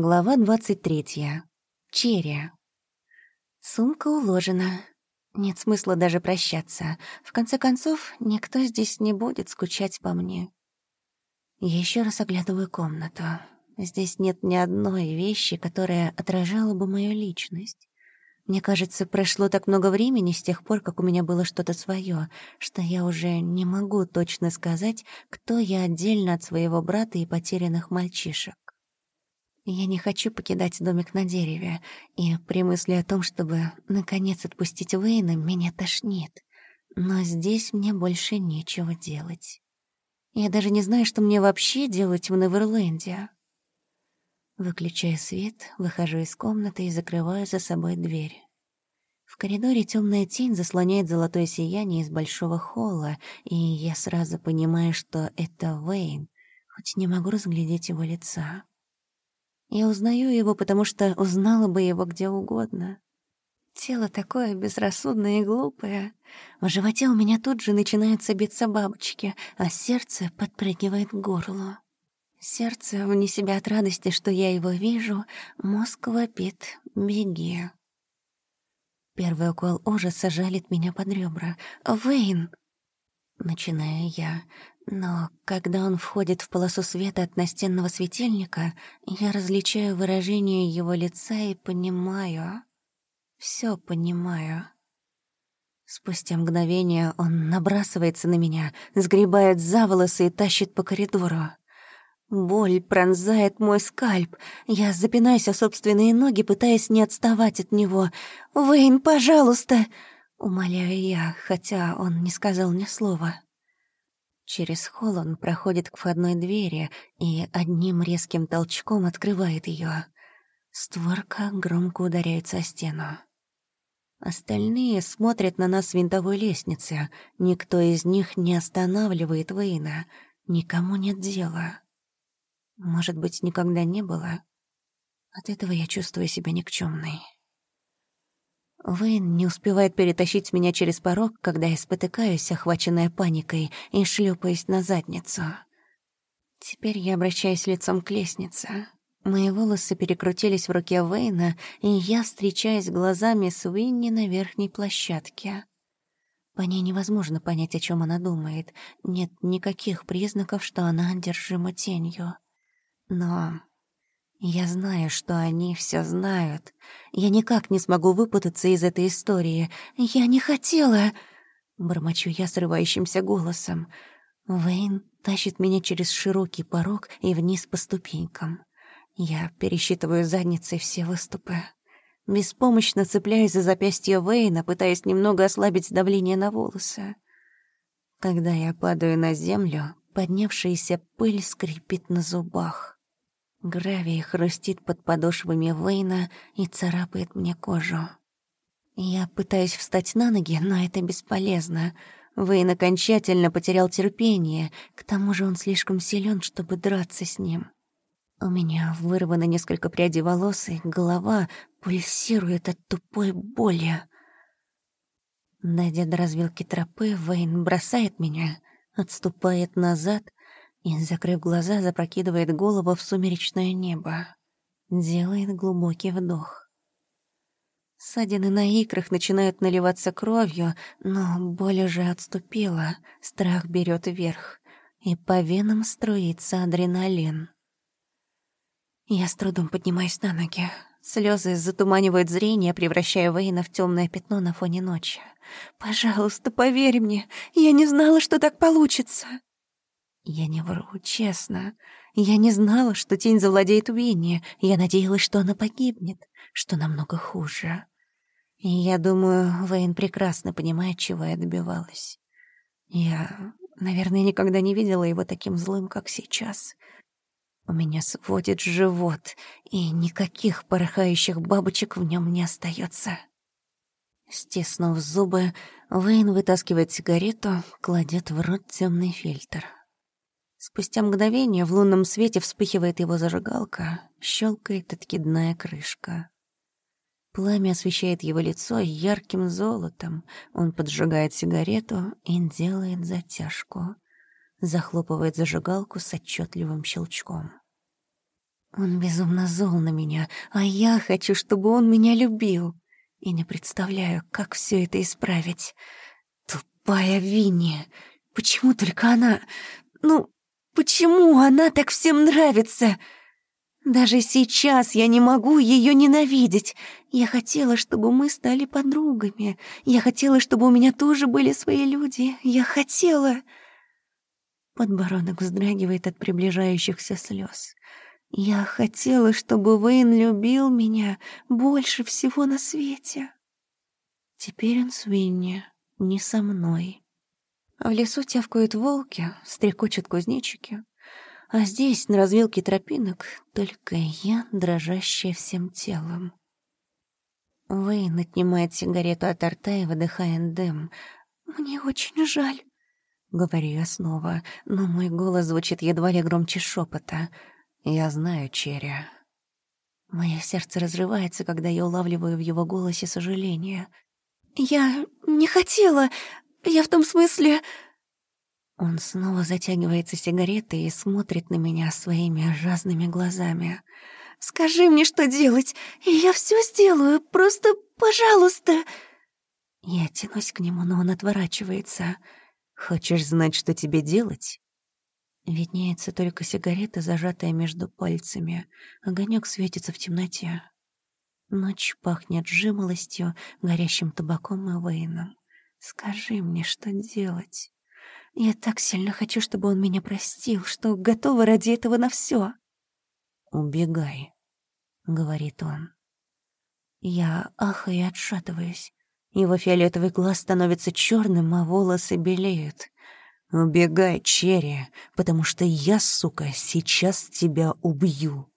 Глава двадцать третья. Черри. Сумка уложена. Нет смысла даже прощаться. В конце концов, никто здесь не будет скучать по мне. Я ещё раз оглядываю комнату. Здесь нет ни одной вещи, которая отражала бы мою личность. Мне кажется, прошло так много времени с тех пор, как у меня было что-то свое, что я уже не могу точно сказать, кто я отдельно от своего брата и потерянных мальчишек. Я не хочу покидать домик на дереве, и при мысли о том, чтобы, наконец, отпустить Уэйна, меня тошнит. Но здесь мне больше нечего делать. Я даже не знаю, что мне вообще делать в Неверленде. Выключаю свет, выхожу из комнаты и закрываю за собой дверь. В коридоре темная тень заслоняет золотое сияние из большого холла, и я сразу понимаю, что это Уэйн, хоть не могу разглядеть его лица. Я узнаю его, потому что узнала бы его где угодно. Тело такое безрассудное и глупое. В животе у меня тут же начинаются биться бабочки, а сердце подпрыгивает к горлу. Сердце вне себя от радости, что я его вижу, мозг вопит «беги». Первый укол ужаса жалит меня под ребра. «Вейн!» Начинаю я, но когда он входит в полосу света от настенного светильника, я различаю выражение его лица и понимаю... все понимаю. Спустя мгновение он набрасывается на меня, сгребает за волосы и тащит по коридору. Боль пронзает мой скальп. Я запинаюсь о собственные ноги, пытаясь не отставать от него. «Вейн, пожалуйста!» — умоляю я, хотя он не сказал ни слова. Через холл он проходит к входной двери и одним резким толчком открывает ее. Створка громко ударяется о стену. Остальные смотрят на нас с винтовой лестницы. Никто из них не останавливает Вейна. Никому нет дела. Может быть, никогда не было. От этого я чувствую себя никчемной. Вейн не успевает перетащить меня через порог, когда я спотыкаюсь, охваченная паникой, и шлепаюсь на задницу. Теперь я обращаюсь лицом к лестнице. Мои волосы перекрутились в руке Вейна, и я встречаюсь глазами с Уинни на верхней площадке. По ней невозможно понять, о чем она думает. Нет никаких признаков, что она одержима тенью. Но я знаю, что они все знают. Я никак не смогу выпутаться из этой истории. Я не хотела... Бормочу я срывающимся голосом. Вейн тащит меня через широкий порог и вниз по ступенькам. Я пересчитываю задницей все выступы. Беспомощно цепляюсь за запястье Вейна, пытаясь немного ослабить давление на волосы. Когда я падаю на землю, поднявшаяся пыль скрипит на зубах. Гравий хрустит под подошвами Вейна и царапает мне кожу. Я пытаюсь встать на ноги, но это бесполезно. Вейн окончательно потерял терпение, к тому же он слишком силен, чтобы драться с ним. У меня вырвано несколько прядей волос, и голова пульсирует от тупой боли. Дойдя до развилки тропы, Вейн бросает меня, отступает назад и, закрыв глаза, запрокидывает голову в сумеречное небо. Делает глубокий вдох. Ссадины на икрах начинают наливаться кровью, но боль уже отступила, страх берет верх, и по венам струится адреналин. Я с трудом поднимаюсь на ноги. Слезы затуманивают зрение, превращая Вейна в темное пятно на фоне ночи. «Пожалуйста, поверь мне, я не знала, что так получится!» Я не вру, честно. Я не знала, что тень завладеет Уинни. Я надеялась, что она погибнет, что намного хуже. И я думаю, Вейн прекрасно понимает, чего я добивалась. Я, наверное, никогда не видела его таким злым, как сейчас. У меня сводит живот, и никаких порхающих бабочек в нем не остается. Стиснув зубы, Вейн вытаскивает сигарету, кладет в рот темный фильтр. Спустя мгновение в лунном свете вспыхивает его зажигалка, щелкает откидная крышка. Пламя освещает его лицо ярким золотом. Он поджигает сигарету и делает затяжку. Захлопывает зажигалку с отчетливым щелчком. Он безумно зол на меня, а я хочу, чтобы он меня любил. И не представляю, как все это исправить. Тупая Винни. Почему только она... Ну, почему она так всем нравится? Даже сейчас я не могу ее ненавидеть. Я хотела, чтобы мы стали подругами. Я хотела, чтобы у меня тоже были свои люди. Я хотела... Подбородок вздрагивает от приближающихся слез. Я хотела, чтобы Вейн любил меня больше всего на свете. Теперь он с Винни, не со мной. В лесу тявкают волки, стрекочут кузнечики. А здесь, на развилке тропинок, только я, дрожащая всем телом. Вейн отнимает сигарету от рта и выдыхает дым. «Мне очень жаль». Говорю я снова, но мой голос звучит едва ли громче шепота. «Я знаю, Черри». Мое сердце разрывается, когда я улавливаю в его голосе сожаление. «Я не хотела. Я в том смысле...» Он снова затягивается сигаретой и смотрит на меня своими разными глазами. «Скажи мне, что делать, и я все сделаю. Просто, пожалуйста!» Я тянусь к нему, но он отворачивается. Хочешь знать, что тебе делать? Виднеется только сигарета, зажатая между пальцами. Огонек светится в темноте. Ночь пахнет жимолостью, горящим табаком и вейном. Скажи мне, что делать? Я так сильно хочу, чтобы он меня простил, что готова ради этого на все. «Убегай», — говорит он. Я ахаю и отшатываюсь. Его фиолетовый глаз становится черным, а волосы белеют. «Убегай, Черри, потому что я, сука, сейчас тебя убью».